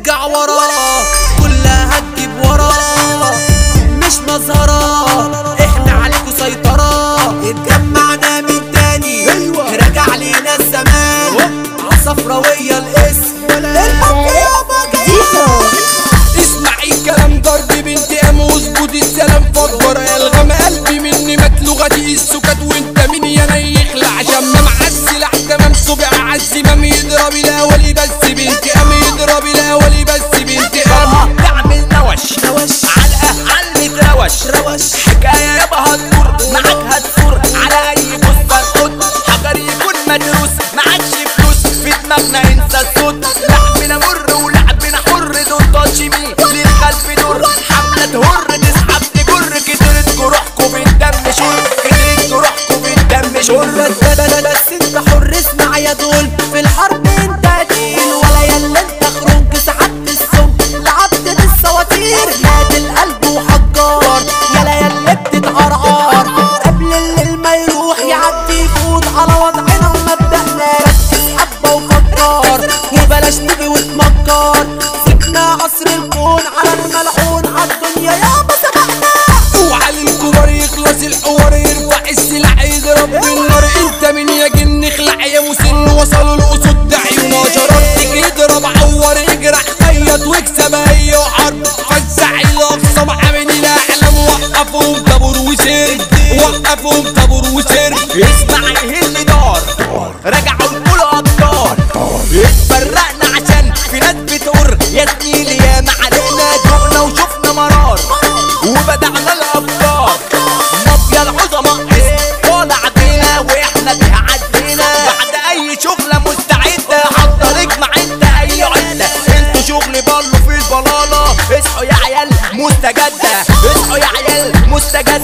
ارجع روش روش حكاية يابا هتدور معاك هتدور على اي بوستر خد حجر يكون مدروس معكش فلوس. في دماغنا انسى الصوت. لعبنا مر ولعبنا حر، دون تاتش مي للخلف دور. ما يروح يعدي يفوت على وضعنا ومبدأنا. ركز حبة وفكر. وبلاش تيجي وتمكر سيبنا عصر الكون على الملعون. عالدنيا يابا سبقنا اوعى للكبار يخلص الحوار يرفع السلاح يضرب بالنار انت من يا جن اخلع يا مسن. وصلوا الاسود ده عيونها جرارتك يضرب عور يجرح خيط واكسب. هي وحرب فزع الاقصى عامل الاعلام وقفهم طابور وسير وقفهم طابور وسير. اسمع يهل دار رجعوا الكل ابطال اتفرقنا عشان في ناس بتقر يا زميلي يا ما علينا دقنا وشفنا مرار. وبدعنا الابطال مافيا العظماء طالع بينا واحنا بيها عدينا بعد اي شغله مستعده حضرك مع انت اي عده انتوا شغل بالو في البلاله اصحوا يا عيال مستجده اصحوا يا عيال مستجده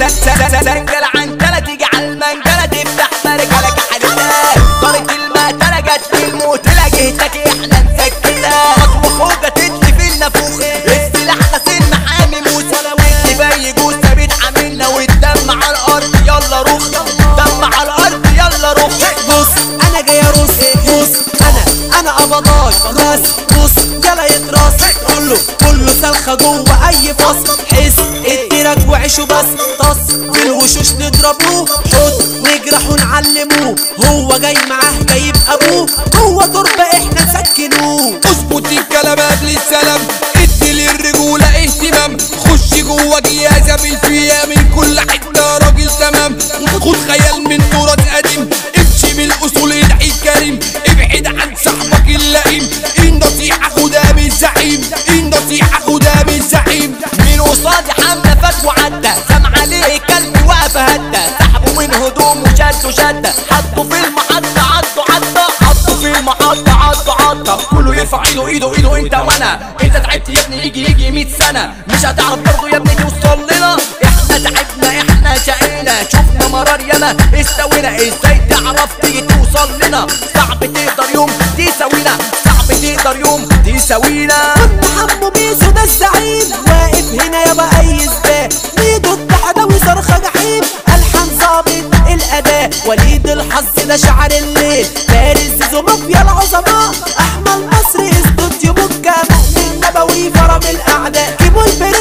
تنقل عن عنجلة تيجي على المنجلة تفتح مرجلك حديدة طارت المقتلة جت في المقتلة جهتك احنا نسكتها خطوة فوقة نعيشه بس طص في الوشوش نضربوه حط نجرحه نعلموه هو جاي معاه جايب ابوه جوه تربه احنا نسكنوه اظبط الكلام قبل السلام ادي للرجولة اهتمام. خش جوه جيازة بالفيا من كل حتة راجل تمام. خد خيال عطوا كله يرفع ايده ايده ايده انت وانا انت تعبت يا ابني، يجي يجي 100 سنة. مش هتعرف برضه يا ابني توصل لنا احنا تعبنا احنا شقينا شفنا مرار ياما. استوينا. ازاي تعرف تيجي توصل لنا صعب تقدر يوم تساوينا صعب تقدر يوم تساوينا كنت حمو بيسو ده الزعيم. واقف هنا يابا اي سباق ميدو التحداوي صرخة جحيم. الحان ظابط الاداء وليد الحظ ده شعر الليل. فارس زيزو مافيا العظماء. احمد مصري استوديو مكة مؤمن